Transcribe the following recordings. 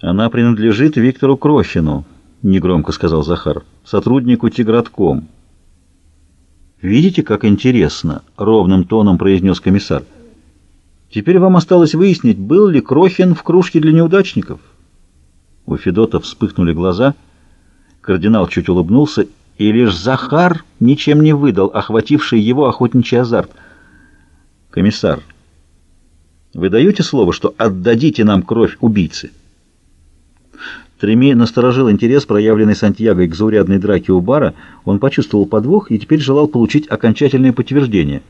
Она принадлежит Виктору Крощину, негромко сказал Захар, сотруднику Тигратком. Видите, как интересно, ровным тоном произнес комиссар. Теперь вам осталось выяснить, был ли Крохин в кружке для неудачников. У Федота вспыхнули глаза. Кардинал чуть улыбнулся, и лишь Захар ничем не выдал охвативший его охотничий азарт. «Комиссар, вы даете слово, что отдадите нам кровь убийцы?» Треми насторожил интерес, проявленный Сантьяго к заурядной драке у бара. Он почувствовал подвох и теперь желал получить окончательное подтверждение.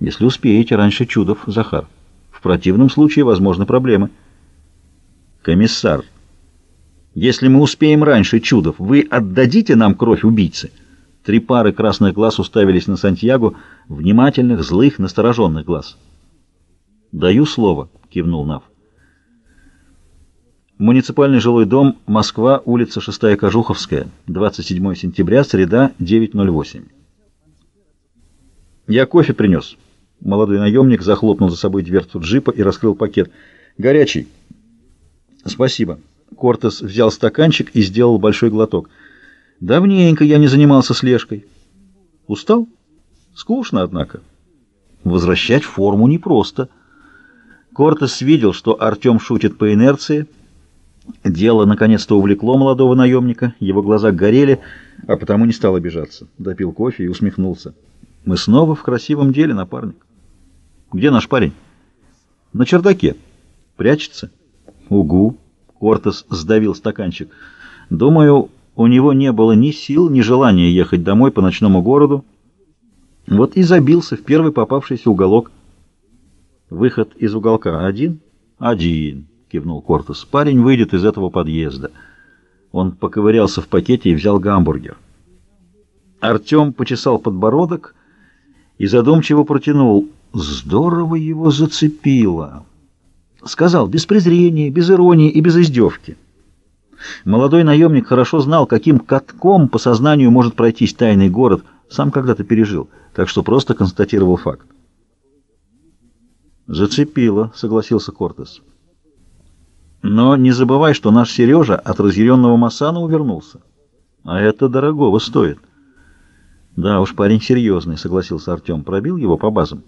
«Если успеете раньше чудов, Захар. В противном случае возможны проблемы». «Комиссар, если мы успеем раньше чудов, вы отдадите нам кровь убийцы?» Три пары красных глаз уставились на Сантьяго, внимательных, злых, настороженных глаз. «Даю слово», — кивнул Нав. Муниципальный жилой дом, Москва, улица 6 Кожуховская, 27 сентября, среда, 9.08. «Я кофе принес». Молодой наемник захлопнул за собой дверцу джипа и раскрыл пакет. «Горячий». «Спасибо». Кортес взял стаканчик и сделал большой глоток. «Давненько я не занимался слежкой». «Устал?» «Скучно, однако». «Возвращать форму непросто». Кортес видел, что Артем шутит по инерции, Дело наконец-то увлекло молодого наемника, его глаза горели, а потому не стал обижаться. Допил кофе и усмехнулся. «Мы снова в красивом деле, напарник». «Где наш парень?» «На чердаке. Прячется». «Угу». Кортес сдавил стаканчик. «Думаю, у него не было ни сил, ни желания ехать домой по ночному городу. Вот и забился в первый попавшийся уголок». «Выход из уголка один?» «Один». — кивнул Кортес. «Парень выйдет из этого подъезда». Он поковырялся в пакете и взял гамбургер. Артем почесал подбородок и задумчиво протянул. Здорово его зацепило. Сказал, без презрения, без иронии и без издевки. Молодой наемник хорошо знал, каким катком по сознанию может пройтись тайный город, сам когда-то пережил, так что просто констатировал факт. «Зацепило», — согласился Кортес. Но не забывай, что наш Сережа от разъяренного Масана увернулся. А это дорогого стоит. Да уж, парень серьезный, согласился Артем. Пробил его по базам.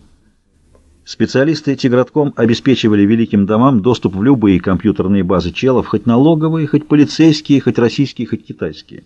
Специалисты Тигратком обеспечивали великим домам доступ в любые компьютерные базы челов, хоть налоговые, хоть полицейские, хоть российские, хоть китайские.